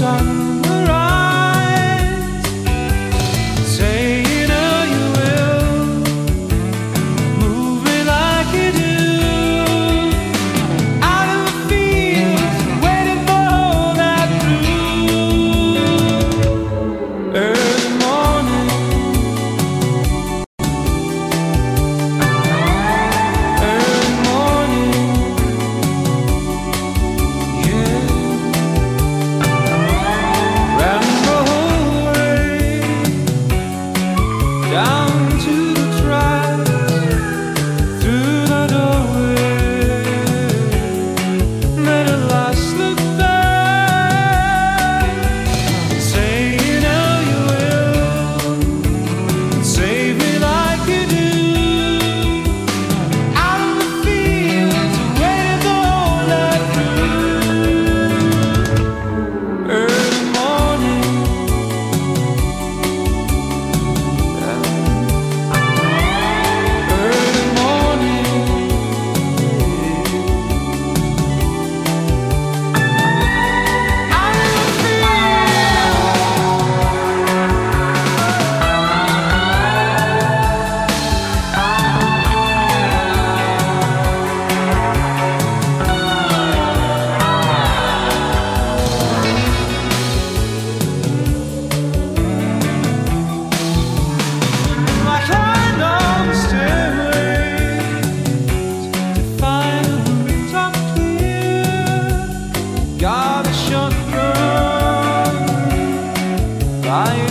sun I